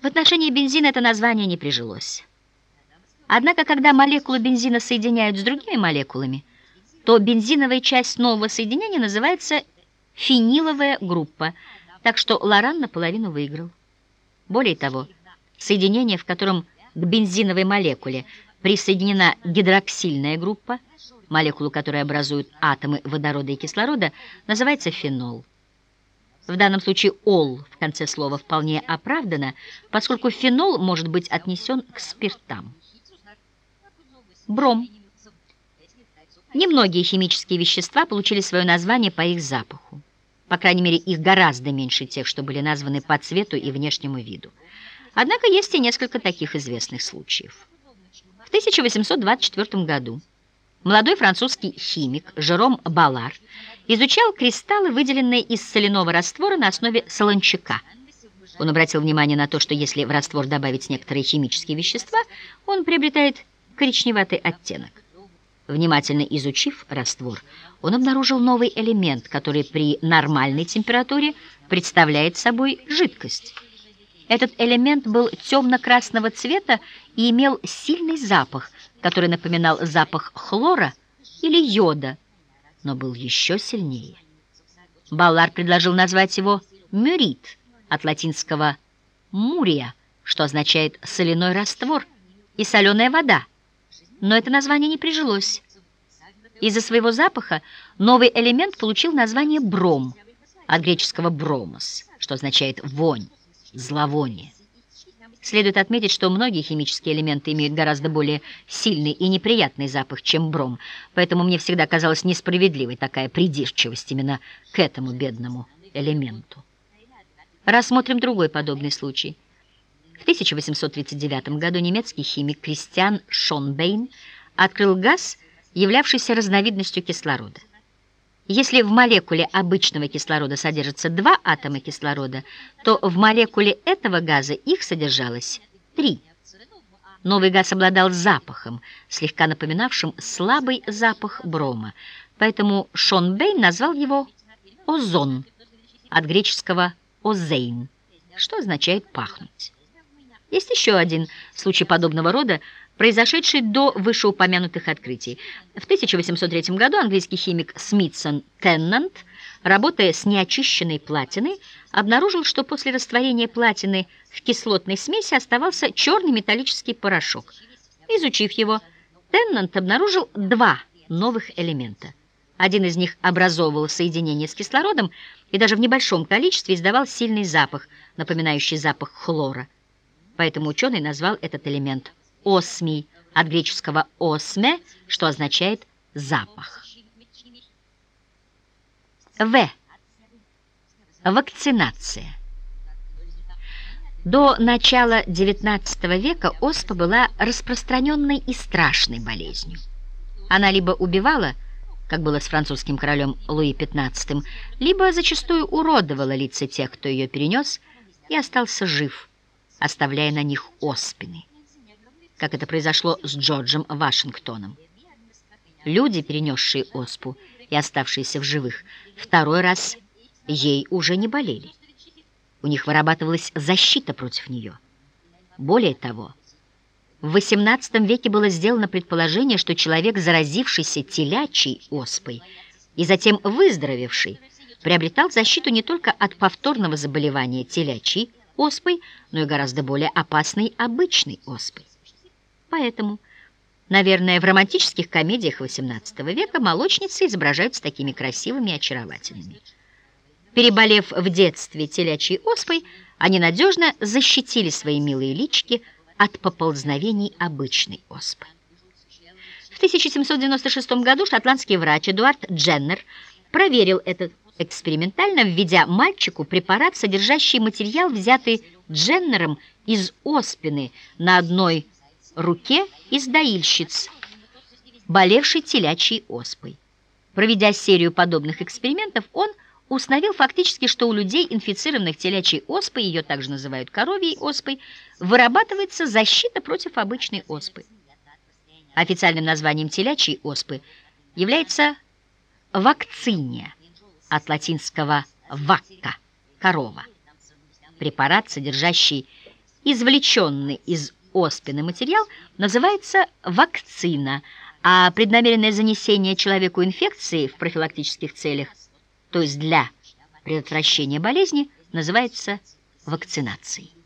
В отношении бензина это название не прижилось. Однако, когда молекулы бензина соединяют с другими молекулами, то бензиновая часть нового соединения называется фениловая группа, так что Лоран наполовину выиграл. Более того, соединение, в котором к бензиновой молекуле присоединена гидроксильная группа, молекулу которой образуют атомы водорода и кислорода, называется фенол. В данном случае «ол» в конце слова вполне оправдано, поскольку фенол может быть отнесен к спиртам. Бром. Немногие химические вещества получили свое название по их запаху. По крайней мере, их гораздо меньше тех, что были названы по цвету и внешнему виду. Однако есть и несколько таких известных случаев. В 1824 году молодой французский химик Жером Балар изучал кристаллы, выделенные из соляного раствора на основе солончака. Он обратил внимание на то, что если в раствор добавить некоторые химические вещества, он приобретает коричневатый оттенок. Внимательно изучив раствор, он обнаружил новый элемент, который при нормальной температуре представляет собой жидкость. Этот элемент был темно-красного цвета и имел сильный запах, который напоминал запах хлора или йода, но был еще сильнее. Баллар предложил назвать его мюрит, от латинского «мурия», что означает «соляной раствор» и «соленая вода» но это название не прижилось. Из-за своего запаха новый элемент получил название бром, от греческого бромос, что означает вонь, зловоние. Следует отметить, что многие химические элементы имеют гораздо более сильный и неприятный запах, чем бром, поэтому мне всегда казалась несправедливой такая придирчивость именно к этому бедному элементу. Рассмотрим другой подобный случай – в 1839 году немецкий химик Кристиан Шонбейн открыл газ, являвшийся разновидностью кислорода. Если в молекуле обычного кислорода содержится два атома кислорода, то в молекуле этого газа их содержалось три. Новый газ обладал запахом, слегка напоминавшим слабый запах брома, поэтому Шонбейн назвал его озон, от греческого озейн, что означает «пахнуть». Есть еще один случай подобного рода, произошедший до вышеупомянутых открытий. В 1803 году английский химик Смитсон Теннант, работая с неочищенной платиной, обнаружил, что после растворения платины в кислотной смеси оставался черный металлический порошок. Изучив его, Теннант обнаружил два новых элемента. Один из них образовывал соединение с кислородом и даже в небольшом количестве издавал сильный запах, напоминающий запах хлора. Поэтому ученый назвал этот элемент осмий, от греческого «осме», что означает «запах». В. Вакцинация. До начала XIX века оспа была распространенной и страшной болезнью. Она либо убивала, как было с французским королем Луи XV, либо зачастую уродовала лица тех, кто ее перенес и остался жив – оставляя на них оспины, как это произошло с Джорджем Вашингтоном. Люди, перенесшие оспу и оставшиеся в живых, второй раз ей уже не болели. У них вырабатывалась защита против нее. Более того, в XVIII веке было сделано предположение, что человек, заразившийся телячьей оспой и затем выздоровевший, приобретал защиту не только от повторного заболевания телячьей оспой, но и гораздо более опасной обычной оспой. Поэтому, наверное, в романтических комедиях XVIII века молочницы изображаются такими красивыми и очаровательными. Переболев в детстве телячьей оспой, они надежно защитили свои милые лички от поползновений обычной оспы. В 1796 году шотландский врач Эдуард Дженнер проверил этот экспериментально введя мальчику препарат, содержащий материал, взятый Дженнером из оспины на одной руке из доильщиц, болевшей телячьей оспой. Проведя серию подобных экспериментов, он установил фактически, что у людей, инфицированных телячьей оспой, ее также называют коровьей оспой, вырабатывается защита против обычной оспы. Официальным названием телячьей оспы является вакциния от латинского «вакка» – корова. Препарат, содержащий извлеченный из оспины материал называется вакцина, а преднамеренное занесение человеку инфекции в профилактических целях, то есть для предотвращения болезни, называется вакцинацией.